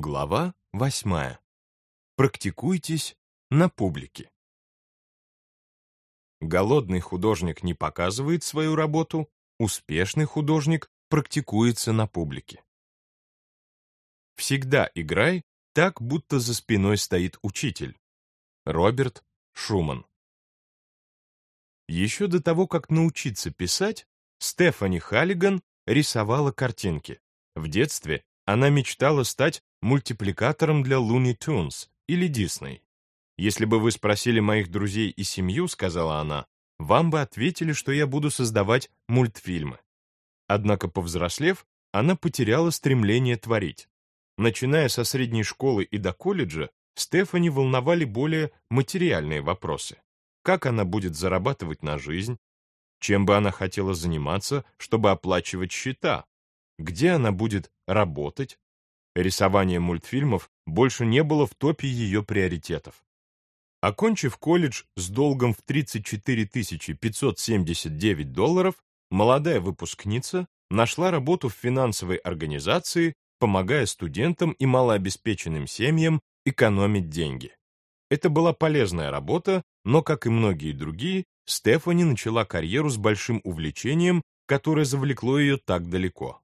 Глава восьмая. Практикуйтесь на публике. Голодный художник не показывает свою работу, успешный художник практикуется на публике. Всегда играй так, будто за спиной стоит учитель. Роберт Шуман. Еще до того, как научиться писать, Стефани Халлиган рисовала картинки. В детстве она мечтала стать мультипликатором для Looney Tunes или Disney. «Если бы вы спросили моих друзей и семью, — сказала она, — вам бы ответили, что я буду создавать мультфильмы». Однако, повзрослев, она потеряла стремление творить. Начиная со средней школы и до колледжа, Стефани волновали более материальные вопросы. Как она будет зарабатывать на жизнь? Чем бы она хотела заниматься, чтобы оплачивать счета? Где она будет работать? Рисование мультфильмов больше не было в топе ее приоритетов. Окончив колледж с долгом в 34 579 долларов, молодая выпускница нашла работу в финансовой организации, помогая студентам и малообеспеченным семьям экономить деньги. Это была полезная работа, но, как и многие другие, Стефани начала карьеру с большим увлечением, которое завлекло ее так далеко.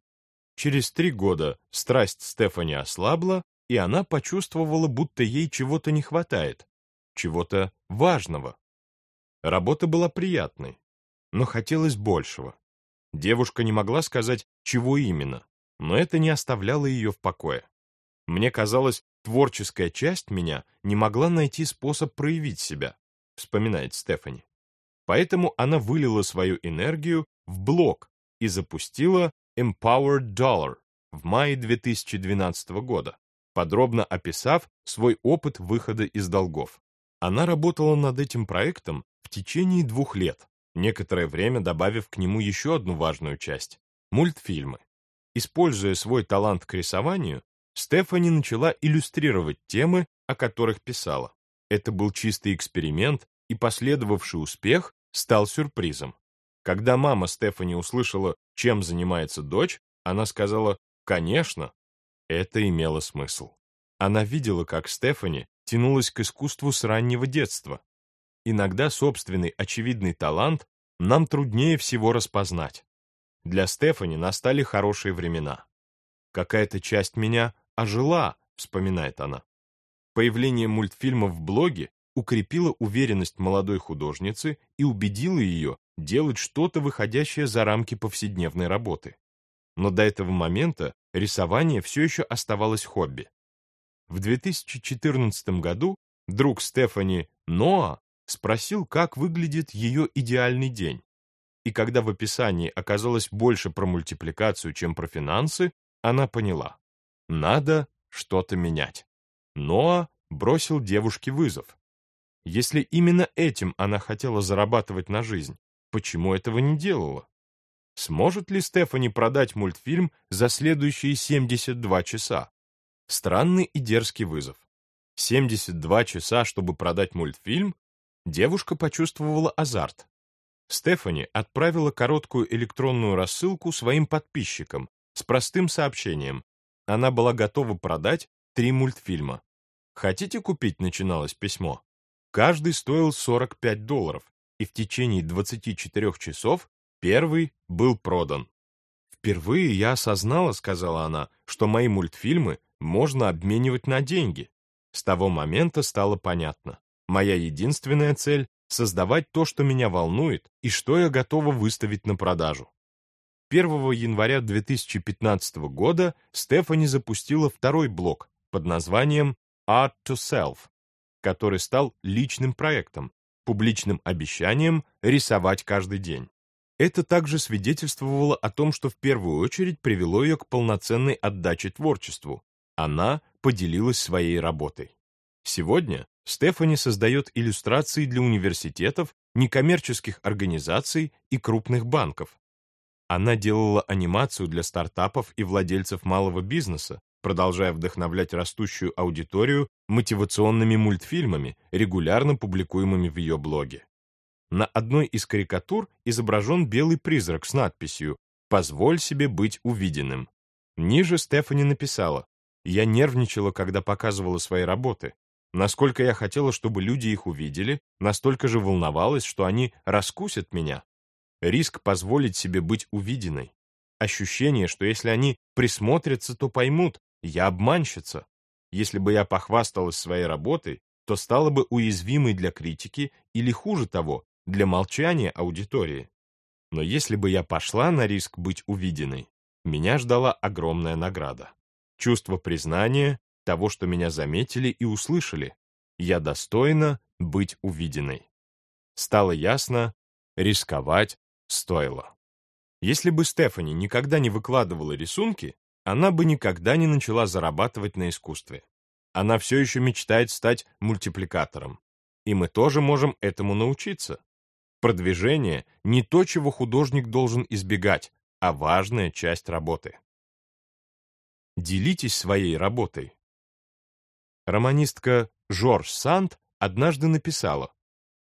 Через три года страсть Стефани ослабла, и она почувствовала, будто ей чего-то не хватает, чего-то важного. Работа была приятной, но хотелось большего. Девушка не могла сказать, чего именно, но это не оставляло ее в покое. Мне казалось, творческая часть меня не могла найти способ проявить себя, вспоминает Стефани. Поэтому она вылила свою энергию в блог и запустила Empowered Dollar в мае 2012 года, подробно описав свой опыт выхода из долгов. Она работала над этим проектом в течение двух лет, некоторое время добавив к нему еще одну важную часть — мультфильмы. Используя свой талант к рисованию, Стефани начала иллюстрировать темы, о которых писала. Это был чистый эксперимент, и последовавший успех стал сюрпризом. Когда мама Стефани услышала, чем занимается дочь, она сказала «конечно». Это имело смысл. Она видела, как Стефани тянулась к искусству с раннего детства. Иногда собственный очевидный талант нам труднее всего распознать. Для Стефани настали хорошие времена. «Какая-то часть меня ожила», — вспоминает она. Появление мультфильмов в блоге укрепило уверенность молодой художницы и убедило ее делать что-то, выходящее за рамки повседневной работы. Но до этого момента рисование все еще оставалось хобби. В 2014 году друг Стефани Ноа спросил, как выглядит ее идеальный день. И когда в описании оказалось больше про мультипликацию, чем про финансы, она поняла. Надо что-то менять. Ноа бросил девушке вызов. Если именно этим она хотела зарабатывать на жизнь, почему этого не делала? Сможет ли Стефани продать мультфильм за следующие 72 часа? Странный и дерзкий вызов. 72 часа, чтобы продать мультфильм? Девушка почувствовала азарт. Стефани отправила короткую электронную рассылку своим подписчикам с простым сообщением. Она была готова продать три мультфильма. «Хотите купить?» — начиналось письмо. Каждый стоил 45 долларов, и в течение 24 часов первый был продан. «Впервые я осознала, — сказала она, — что мои мультфильмы можно обменивать на деньги. С того момента стало понятно. Моя единственная цель — создавать то, что меня волнует и что я готова выставить на продажу. 1 января 2015 года Стефани запустила второй блог под названием Art to Self, который стал личным проектом, публичным обещанием рисовать каждый день. Это также свидетельствовало о том, что в первую очередь привело ее к полноценной отдаче творчеству. Она поделилась своей работой. Сегодня Стефани создает иллюстрации для университетов, некоммерческих организаций и крупных банков. Она делала анимацию для стартапов и владельцев малого бизнеса, продолжая вдохновлять растущую аудиторию мотивационными мультфильмами, регулярно публикуемыми в ее блоге. На одной из карикатур изображен белый призрак с надписью «Позволь себе быть увиденным». Ниже Стефани написала Я нервничала, когда показывала свои работы. Насколько я хотела, чтобы люди их увидели, настолько же волновалась, что они раскусят меня. Риск позволить себе быть увиденной. Ощущение, что если они присмотрятся, то поймут, я обманщица. Если бы я похвасталась своей работой, то стала бы уязвимой для критики или, хуже того, для молчания аудитории. Но если бы я пошла на риск быть увиденной, меня ждала огромная награда. Чувство признания, того, что меня заметили и услышали. Я достойна быть увиденной. Стало ясно, рисковать стоило. Если бы Стефани никогда не выкладывала рисунки, она бы никогда не начала зарабатывать на искусстве. Она все еще мечтает стать мультипликатором. И мы тоже можем этому научиться. Продвижение — не то, чего художник должен избегать, а важная часть работы. Делитесь своей работой. Романистка Жорж Санд однажды написала,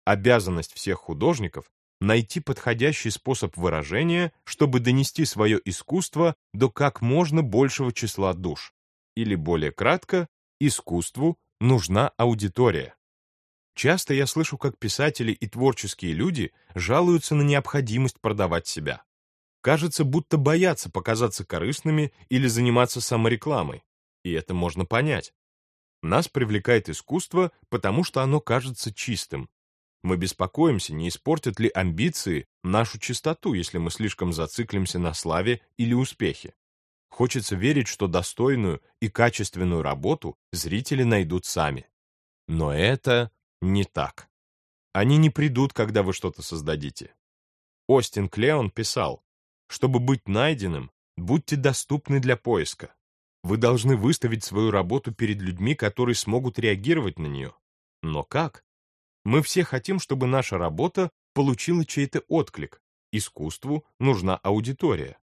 «Обязанность всех художников — найти подходящий способ выражения, чтобы донести свое искусство до как можно большего числа душ. Или, более кратко, искусству нужна аудитория. Часто я слышу, как писатели и творческие люди жалуются на необходимость продавать себя. Кажется, будто боятся показаться корыстными или заниматься саморекламой. И это можно понять. Нас привлекает искусство, потому что оно кажется чистым. Мы беспокоимся, не испортят ли амбиции нашу чистоту, если мы слишком зациклимся на славе или успехе. Хочется верить, что достойную и качественную работу зрители найдут сами. Но это не так. Они не придут, когда вы что-то создадите. Остин Клеон писал, чтобы быть найденным, будьте доступны для поиска. Вы должны выставить свою работу перед людьми, которые смогут реагировать на нее. Но как? Мы все хотим, чтобы наша работа получила чей-то отклик. Искусству нужна аудитория.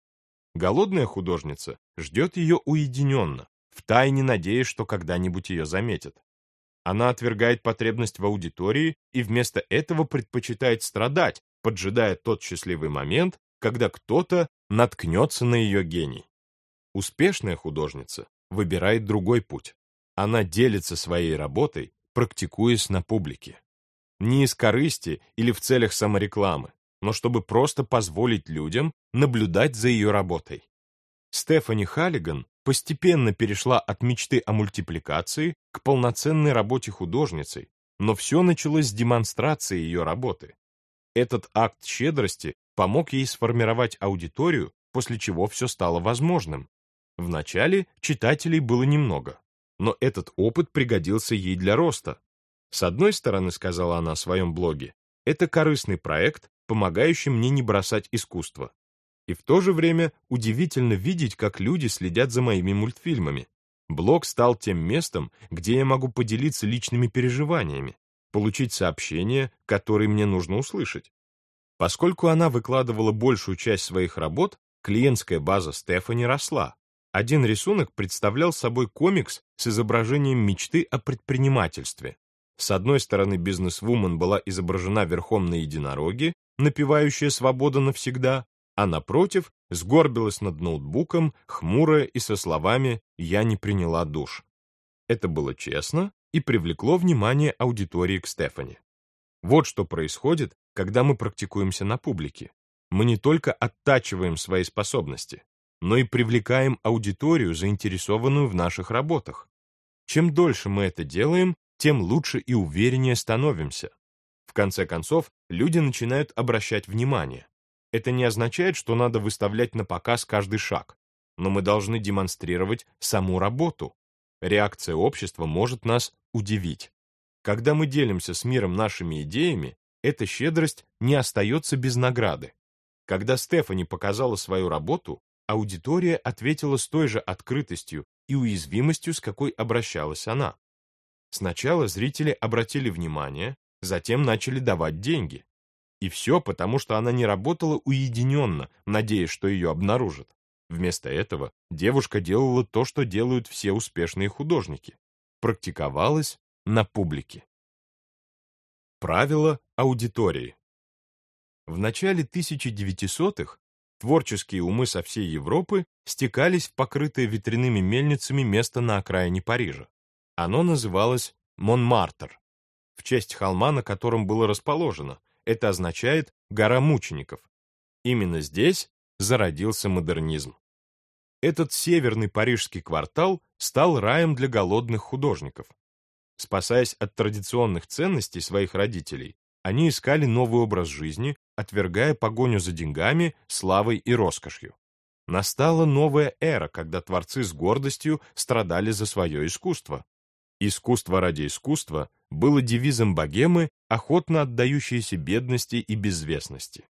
Голодная художница ждет ее уединенно, втайне надеясь, что когда-нибудь ее заметят. Она отвергает потребность в аудитории и вместо этого предпочитает страдать, поджидая тот счастливый момент, когда кто-то наткнется на ее гений. Успешная художница выбирает другой путь. Она делится своей работой, практикуясь на публике. Не из корысти или в целях саморекламы, но чтобы просто позволить людям наблюдать за ее работой. Стефани Халлиган постепенно перешла от мечты о мультипликации к полноценной работе художницей, но все началось с демонстрации ее работы. Этот акт щедрости помог ей сформировать аудиторию, после чего все стало возможным. Вначале читателей было немного, но этот опыт пригодился ей для роста. С одной стороны, сказала она в своем блоге, это корыстный проект, помогающий мне не бросать искусство. И в то же время удивительно видеть, как люди следят за моими мультфильмами. Блог стал тем местом, где я могу поделиться личными переживаниями, получить сообщения, которые мне нужно услышать. Поскольку она выкладывала большую часть своих работ, клиентская база Стефани росла. Один рисунок представлял собой комикс с изображением мечты о предпринимательстве. С одной стороны, бизнес-вумен была изображена верхом на единороге, напевающая «Свобода навсегда», а напротив сгорбилась над ноутбуком, хмурая и со словами «я не приняла душ». Это было честно и привлекло внимание аудитории к Стефани. Вот что происходит, когда мы практикуемся на публике. Мы не только оттачиваем свои способности, но и привлекаем аудиторию, заинтересованную в наших работах. Чем дольше мы это делаем, тем лучше и увереннее становимся. В конце концов, люди начинают обращать внимание. Это не означает, что надо выставлять на показ каждый шаг, но мы должны демонстрировать саму работу. Реакция общества может нас удивить. Когда мы делимся с миром нашими идеями, эта щедрость не остается без награды. Когда Стефани показала свою работу, аудитория ответила с той же открытостью и уязвимостью, с какой обращалась она. Сначала зрители обратили внимание, затем начали давать деньги. И все потому, что она не работала уединенно, надеясь, что ее обнаружат. Вместо этого девушка делала то, что делают все успешные художники. Практиковалась на публике. Правила аудитории. В начале 1900-х творческие умы со всей Европы стекались в покрытое ветряными мельницами место на окраине Парижа. Оно называлось Монмартр, в честь холма, на котором было расположено. Это означает «гора мучеников». Именно здесь зародился модернизм. Этот северный парижский квартал стал раем для голодных художников. Спасаясь от традиционных ценностей своих родителей, они искали новый образ жизни, отвергая погоню за деньгами, славой и роскошью. Настала новая эра, когда творцы с гордостью страдали за свое искусство. Искусство ради искусства было девизом богемы, охотно отдающейся бедности и безвестности.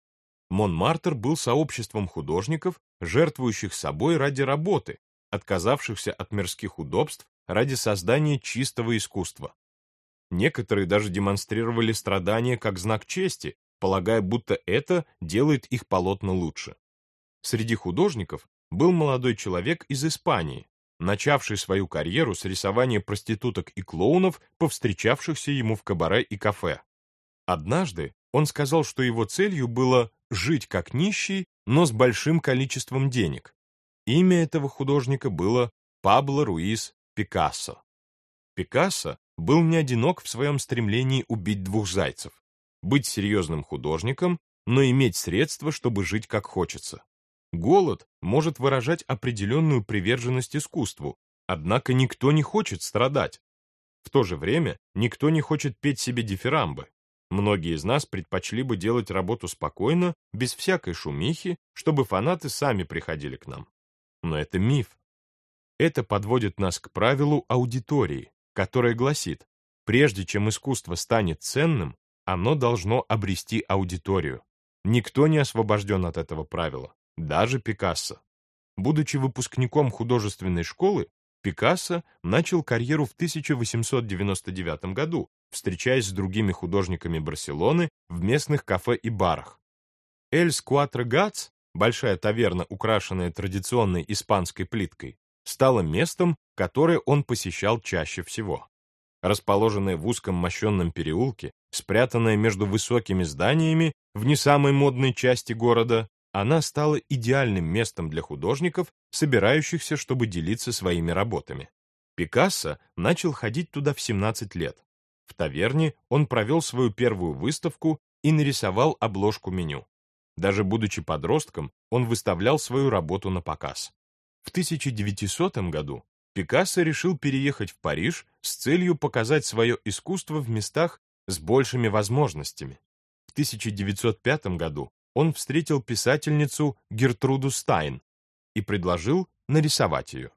Монмартр был сообществом художников, жертвующих собой ради работы, отказавшихся от мирских удобств ради создания чистого искусства. Некоторые даже демонстрировали страдания как знак чести, полагая, будто это делает их полотна лучше. Среди художников был молодой человек из Испании, начавший свою карьеру с рисования проституток и клоунов, повстречавшихся ему в кабаре и кафе. Однажды он сказал, что его целью было жить как нищий, но с большим количеством денег. Имя этого художника было Пабло Руис Пикассо. Пикассо был не одинок в своем стремлении убить двух зайцев, быть серьезным художником, но иметь средства, чтобы жить как хочется. Голод может выражать определенную приверженность искусству, однако никто не хочет страдать. В то же время никто не хочет петь себе дифирамбы. Многие из нас предпочли бы делать работу спокойно, без всякой шумихи, чтобы фанаты сами приходили к нам. Но это миф. Это подводит нас к правилу аудитории, которое гласит, прежде чем искусство станет ценным, оно должно обрести аудиторию. Никто не освобожден от этого правила, даже Пикассо. Будучи выпускником художественной школы, Пикассо начал карьеру в 1899 году, встречаясь с другими художниками Барселоны в местных кафе и барах. «Эль Скуатро Гац», большая таверна, украшенная традиционной испанской плиткой, стала местом, которое он посещал чаще всего. Расположенная в узком мощенном переулке, спрятанная между высокими зданиями в не самой модной части города, она стала идеальным местом для художников, собирающихся, чтобы делиться своими работами. Пикассо начал ходить туда в 17 лет. В таверне он провел свою первую выставку и нарисовал обложку меню. Даже будучи подростком, он выставлял свою работу на показ. В 1900 году Пикассо решил переехать в Париж с целью показать свое искусство в местах с большими возможностями. В 1905 году он встретил писательницу Гертруду Стайн и предложил нарисовать ее.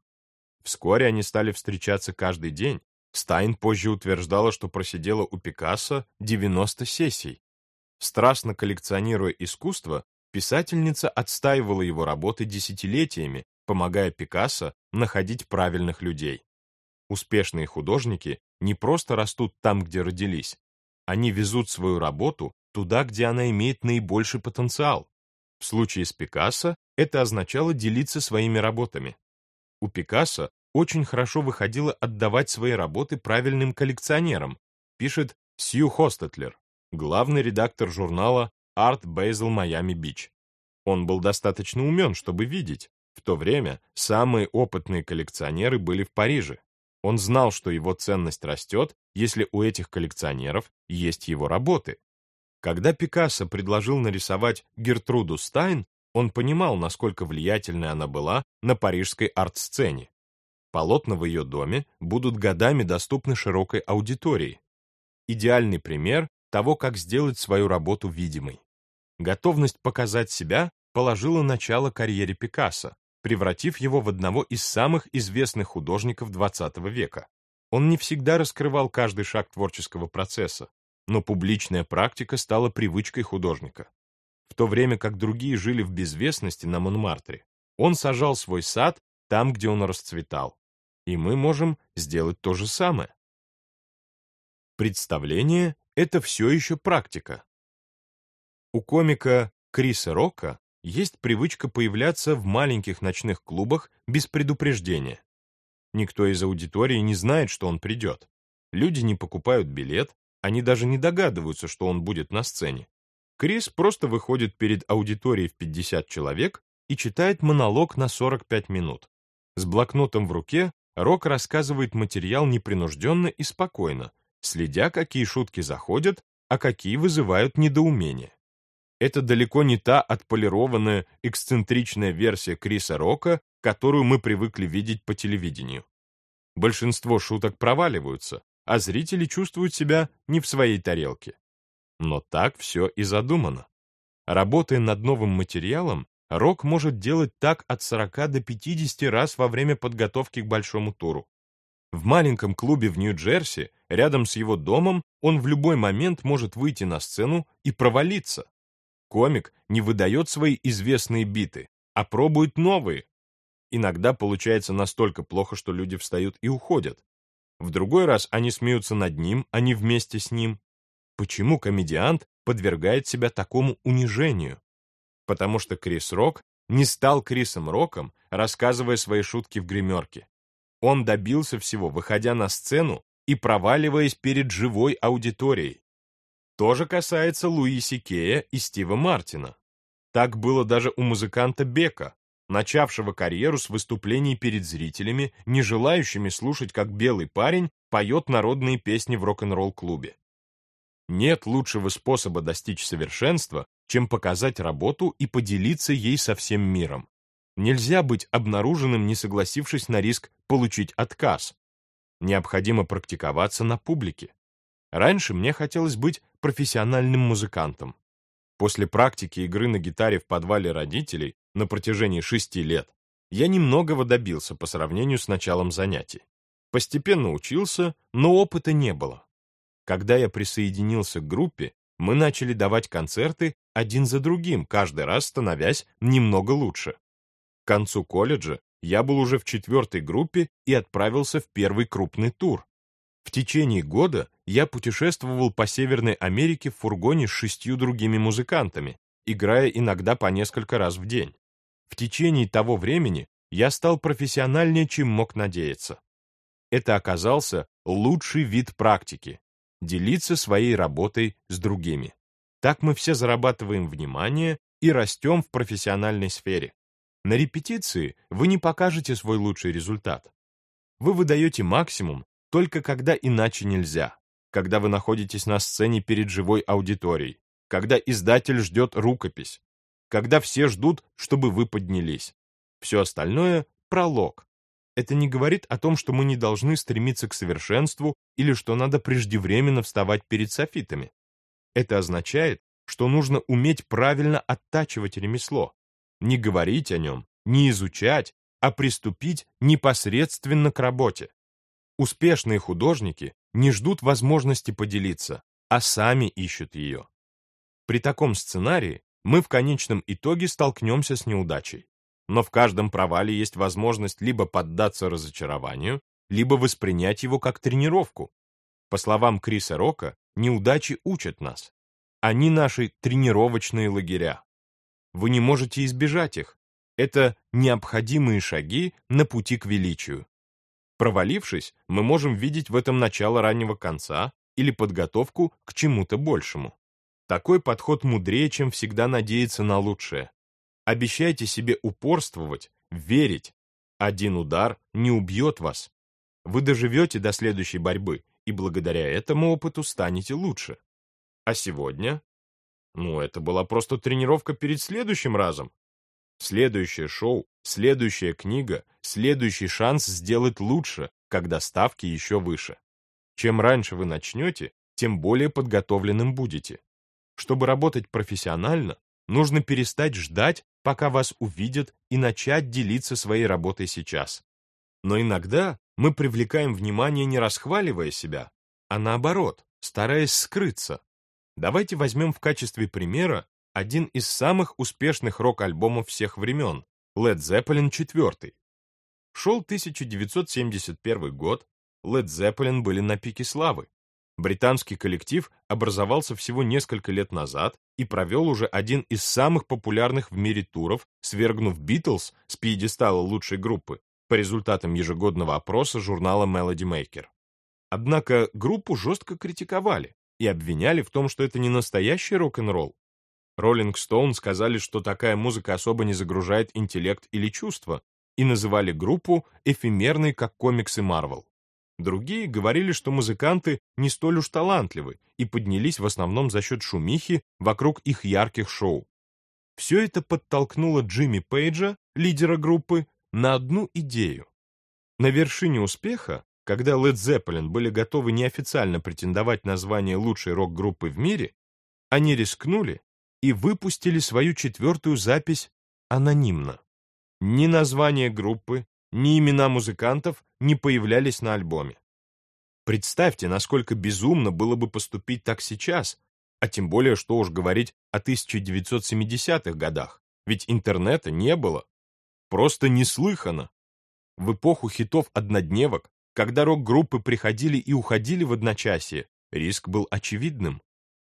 Вскоре они стали встречаться каждый день, Стайн позже утверждала, что просидела у Пикассо 90 сессий. Страстно коллекционируя искусство, писательница отстаивала его работы десятилетиями, помогая Пикассо находить правильных людей. Успешные художники не просто растут там, где родились. Они везут свою работу туда, где она имеет наибольший потенциал. В случае с Пикассо это означало делиться своими работами. У Пикассо очень хорошо выходило отдавать свои работы правильным коллекционерам, пишет Сью Хостетлер, главный редактор журнала Art Basel Miami Beach. Он был достаточно умен, чтобы видеть. В то время самые опытные коллекционеры были в Париже. Он знал, что его ценность растет, если у этих коллекционеров есть его работы. Когда Пикассо предложил нарисовать Гертруду Стайн, он понимал, насколько влиятельной она была на парижской арт-сцене. Полотна в ее доме будут годами доступны широкой аудитории. Идеальный пример того, как сделать свою работу видимой. Готовность показать себя положила начало карьере Пикассо, превратив его в одного из самых известных художников XX века. Он не всегда раскрывал каждый шаг творческого процесса, но публичная практика стала привычкой художника. В то время как другие жили в безвестности на Монмартре, он сажал свой сад там, где он расцветал и мы можем сделать то же самое. Представление — это все еще практика. У комика Криса Рока есть привычка появляться в маленьких ночных клубах без предупреждения. Никто из аудитории не знает, что он придет. Люди не покупают билет, они даже не догадываются, что он будет на сцене. Крис просто выходит перед аудиторией в 50 человек и читает монолог на 45 минут. С блокнотом в руке Рок рассказывает материал непринужденно и спокойно, следя, какие шутки заходят, а какие вызывают недоумение. Это далеко не та отполированная, эксцентричная версия Криса Рока, которую мы привыкли видеть по телевидению. Большинство шуток проваливаются, а зрители чувствуют себя не в своей тарелке. Но так все и задумано. Работая над новым материалом, Рок может делать так от 40 до 50 раз во время подготовки к большому туру. В маленьком клубе в Нью-Джерси, рядом с его домом, он в любой момент может выйти на сцену и провалиться. Комик не выдает свои известные биты, а пробует новые. Иногда получается настолько плохо, что люди встают и уходят. В другой раз они смеются над ним, а не вместе с ним. Почему комедиант подвергает себя такому унижению? Потому что Крис Рок не стал Крисом Роком, рассказывая свои шутки в гримерке. Он добился всего, выходя на сцену и проваливаясь перед живой аудиторией. То же касается Луи Сикея и Стива Мартина. Так было даже у музыканта Бека, начавшего карьеру с выступлений перед зрителями, не желающими слушать, как белый парень поет народные песни в рок-н-ролл-клубе. Нет лучшего способа достичь совершенства, чем показать работу и поделиться ей со всем миром. Нельзя быть обнаруженным, не согласившись на риск получить отказ. Необходимо практиковаться на публике. Раньше мне хотелось быть профессиональным музыкантом. После практики игры на гитаре в подвале родителей на протяжении шести лет я немногого добился по сравнению с началом занятий. Постепенно учился, но опыта не было. Когда я присоединился к группе, мы начали давать концерты один за другим, каждый раз становясь немного лучше. К концу колледжа я был уже в четвертой группе и отправился в первый крупный тур. В течение года я путешествовал по Северной Америке в фургоне с шестью другими музыкантами, играя иногда по несколько раз в день. В течение того времени я стал профессиональнее, чем мог надеяться. Это оказался лучший вид практики — делиться своей работой с другими. Так мы все зарабатываем внимание и растем в профессиональной сфере. На репетиции вы не покажете свой лучший результат. Вы выдаете максимум только когда иначе нельзя, когда вы находитесь на сцене перед живой аудиторией, когда издатель ждет рукопись, когда все ждут, чтобы вы поднялись. Все остальное — пролог. Это не говорит о том, что мы не должны стремиться к совершенству или что надо преждевременно вставать перед софитами. Это означает, что нужно уметь правильно оттачивать ремесло, не говорить о нем, не изучать, а приступить непосредственно к работе. Успешные художники не ждут возможности поделиться, а сами ищут ее. При таком сценарии мы в конечном итоге столкнемся с неудачей. Но в каждом провале есть возможность либо поддаться разочарованию, либо воспринять его как тренировку. По словам Криса Рока, неудачи учат нас. Они наши тренировочные лагеря. Вы не можете избежать их. Это необходимые шаги на пути к величию. Провалившись, мы можем видеть в этом начало раннего конца или подготовку к чему-то большему. Такой подход мудрее, чем всегда надеяться на лучшее. Обещайте себе упорствовать, верить. Один удар не убьет вас. Вы доживете до следующей борьбы, и благодаря этому опыту станете лучше. А сегодня ну, это была просто тренировка перед следующим разом. Следующее шоу, следующая книга, следующий шанс сделать лучше, когда ставки еще выше. Чем раньше вы начнете, тем более подготовленным будете. Чтобы работать профессионально, нужно перестать ждать, пока вас увидят, и начать делиться своей работой сейчас. Но иногда мы привлекаем внимание не расхваливая себя, а наоборот, стараясь скрыться, Давайте возьмем в качестве примера один из самых успешных рок-альбомов всех времен — Led Zeppelin IV. Шел 1971 год, Led Zeppelin были на пике славы. Британский коллектив образовался всего несколько лет назад и провел уже один из самых популярных в мире туров, свергнув Битлз с пьедестала лучшей группы по результатам ежегодного опроса журнала Melody Maker. Однако группу жестко критиковали и обвиняли в том, что это не настоящий рок-н-ролл. Роллинг Стоун сказали, что такая музыка особо не загружает интеллект или чувства, и называли группу эфемерной, как комиксы Марвел. Другие говорили, что музыканты не столь уж талантливы и поднялись в основном за счет шумихи вокруг их ярких шоу. Все это подтолкнуло Джимми Пейджа, лидера группы, на одну идею. На вершине успеха, когда Led Zeppelin были готовы неофициально претендовать на звание лучшей рок-группы в мире, они рискнули и выпустили свою четвертую запись анонимно. Ни название группы, ни имена музыкантов не появлялись на альбоме. Представьте, насколько безумно было бы поступить так сейчас, а тем более, что уж говорить о 1970-х годах, ведь интернета не было. Просто неслыханно. В эпоху хитов-однодневок, когда рок-группы приходили и уходили в одночасье, риск был очевидным.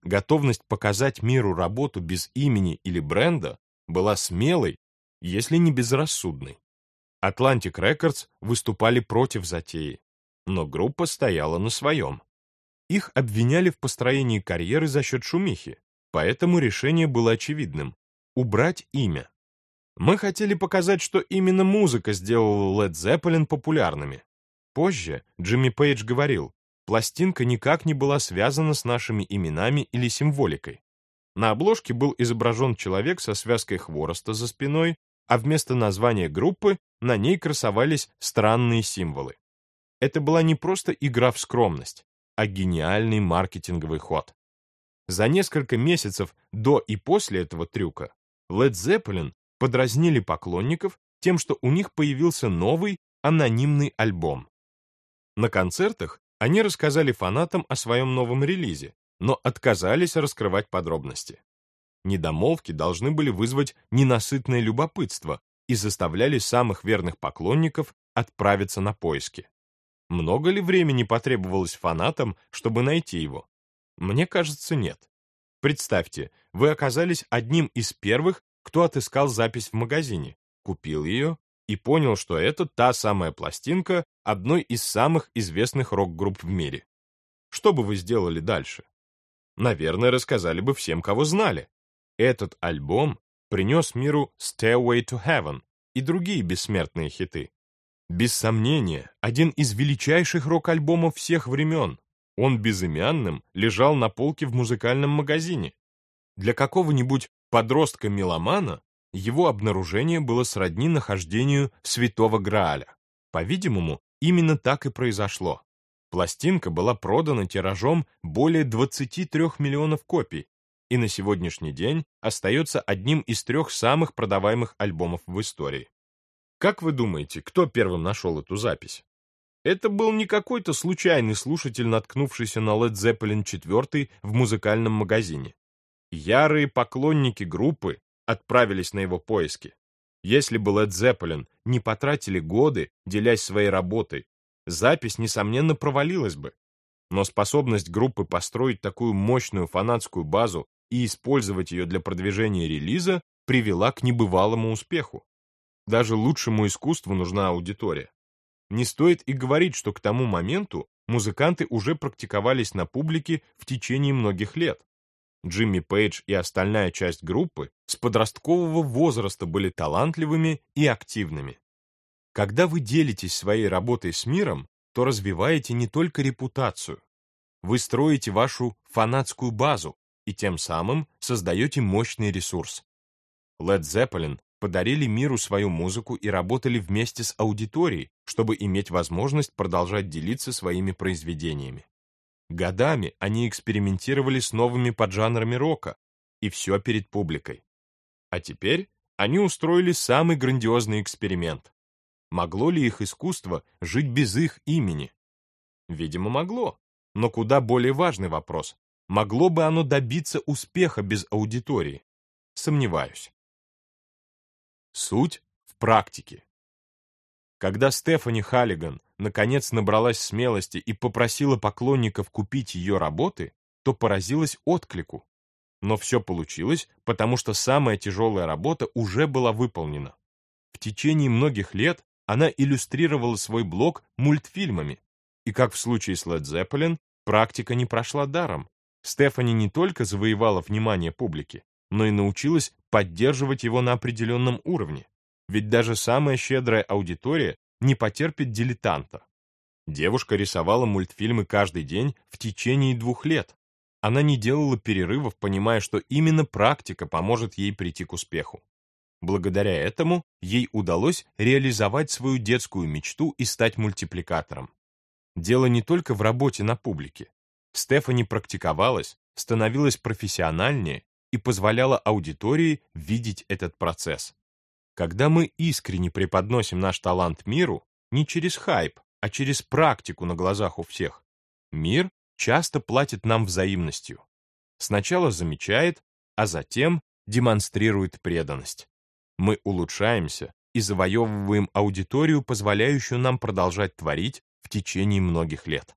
Готовность показать миру работу без имени или бренда была смелой, если не безрассудной. Atlantic Records выступали против затеи, но группа стояла на своем. Их обвиняли в построении карьеры за счет шумихи, поэтому решение было очевидным — убрать имя. Мы хотели показать, что именно музыка сделала Led Zeppelin популярными. Позже Джимми Пейдж говорил, пластинка никак не была связана с нашими именами или символикой. На обложке был изображен человек со связкой хвороста за спиной, а вместо названия группы на ней красовались странные символы. Это была не просто игра в скромность, а гениальный маркетинговый ход. За несколько месяцев до и после этого трюка Led Zeppelin подразнили поклонников тем, что у них появился новый анонимный альбом. На концертах они рассказали фанатам о своем новом релизе, но отказались раскрывать подробности. Недомолвки должны были вызвать ненасытное любопытство и заставляли самых верных поклонников отправиться на поиски. Много ли времени потребовалось фанатам, чтобы найти его? Мне кажется, нет. Представьте, вы оказались одним из первых, кто отыскал запись в магазине, купил ее и понял, что это та самая пластинка одной из самых известных рок-групп в мире. Что бы вы сделали дальше? Наверное, рассказали бы всем, кого знали. Этот альбом принес миру Stairway to Heaven и другие бессмертные хиты. Без сомнения, один из величайших рок-альбомов всех времен. Он безымянным лежал на полке в музыкальном магазине. Для какого-нибудь подростка-меломана его обнаружение было сродни нахождению святого Грааля. По-видимому, именно так и произошло. Пластинка была продана тиражом более 23 миллионов копий и на сегодняшний день остается одним из трех самых продаваемых альбомов в истории. Как вы думаете, кто первым нашел эту запись? Это был не какой-то случайный слушатель, наткнувшийся на Led Zeppelin 4 в музыкальном магазине. Ярые поклонники группы отправились на его поиски. Если бы Led Zeppelin не потратили годы, делясь своей работой, запись, несомненно, провалилась бы. Но способность группы построить такую мощную фанатскую базу и использовать ее для продвижения релиза привела к небывалому успеху. Даже лучшему искусству нужна аудитория. Не стоит и говорить, что к тому моменту музыканты уже практиковались на публике в течение многих лет. Джимми Пейдж и остальная часть группы с подросткового возраста были талантливыми и активными. Когда вы делитесь своей работой с миром, то развиваете не только репутацию. Вы строите вашу фанатскую базу и тем самым создаете мощный ресурс. Led Zeppelin подарили миру свою музыку и работали вместе с аудиторией, чтобы иметь возможность продолжать делиться своими произведениями. Годами они экспериментировали с новыми поджанрами рока, и все перед публикой. А теперь они устроили самый грандиозный эксперимент. Могло ли их искусство жить без их имени? Видимо, могло. Но куда более важный вопрос. Могло бы оно добиться успеха без аудитории? Сомневаюсь. Суть в практике. Когда Стефани Халлиган наконец набралась смелости и попросила поклонников купить ее работы, то поразилась отклику. Но все получилось, потому что самая тяжелая работа уже была выполнена. В течение многих лет она иллюстрировала свой блог мультфильмами, и, как в случае с Led Zeppelin, практика не прошла даром. Стефани не только завоевала внимание публики, но и научилась поддерживать его на определенном уровне. Ведь даже самая щедрая аудитория не потерпит дилетанта. Девушка рисовала мультфильмы каждый день в течение двух лет. Она не делала перерывов, понимая, что именно практика поможет ей прийти к успеху. Благодаря этому ей удалось реализовать свою детскую мечту и стать мультипликатором. Дело не только в работе на публике. Стефани практиковалась, становилась профессиональнее и позволяла аудитории видеть этот процесс. Когда мы искренне преподносим наш талант миру, не через хайп, а через практику на глазах у всех, мир часто платит нам взаимностью. Сначала замечает, а затем демонстрирует преданность. Мы улучшаемся и завоевываем аудиторию, позволяющую нам продолжать творить в течение многих лет.